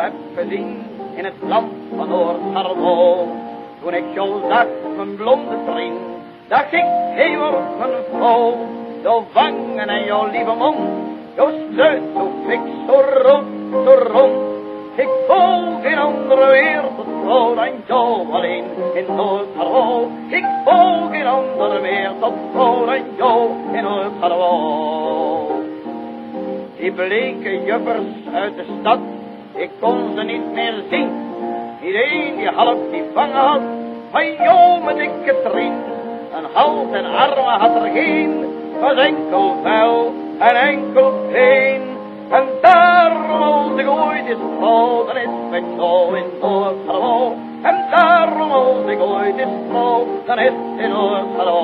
heb in het land van Noord-Harbo. Toen ik jou zag, mijn blonde vriend, dacht ik, wordt mijn vrouw. Jouw wangen en jouw lieve mond, jouw sluit zo fik, zo rond, zo rond. Ik voel geen andere wereldvrouw dan jou alleen in Noord-Harbo. Ik voel geen andere wereldvrouw dan jou in Noord-Harbo. Die bleke jubbers uit de stad, ik kon ze niet meer zien. Iedereen die half die vangen had, van jou mijn dikke trien. Een hals en armen had er geen, was enkel vuil en enkel pijn. En daarom als ik ooit is vrouw, dan is met jou in Noord-Hallo. En daarom als ik ooit is vrouw, dan is in Noord-Hallo.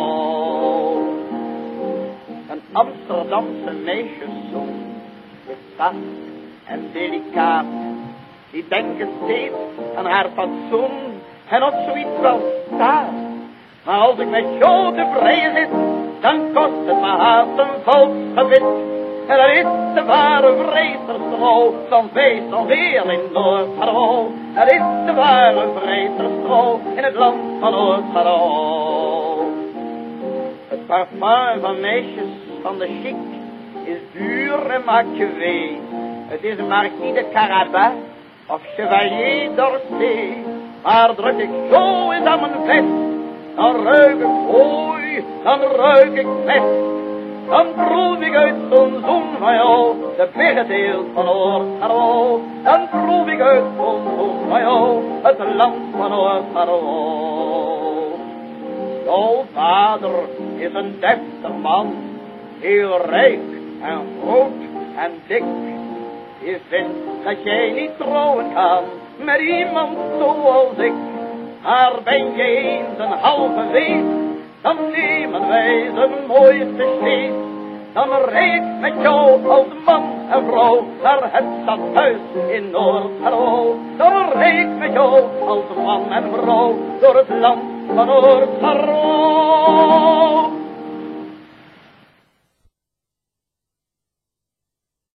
Een Amsterdamse meisjeszoon, zacht en delicaat, die denken steeds aan haar fatsoen en op zoiets wel staat. Maar als ik met jou tevreden zit, dan kost het me haast een gebit. En dat is de ware vreesterstro van feest alweer in Noord-Hallo. Dat is de ware vreesterstro in het land van Noord-Hallo. Het parfum van meisjes van de chic is duur en maakt je wee. Het is Marquis de Carabas of Chevalier d'Orsay. Maar druk ik zo in aan mijn vest, dan ruik ik fooi, dan ruik ik best. Dan proef ik uit zo'n zoen van jou, de biggedeel van Noord-Hallo. Dan proef ik uit zo'n zoen van jou, het land van Noord-Hallo. Jouw vader is een deftig man, heel rijk en groot en dik. Je vindt dat jij niet trouwen kan met iemand zoals ik. Maar ben je eens een halve wees, dan nemen wij zijn mooiste steeds. Dan ik met jou als man en vrouw naar het stadhuis in Noord-Hallo. Dan ik met jou als man en vrouw door het land van Noord-Hallo.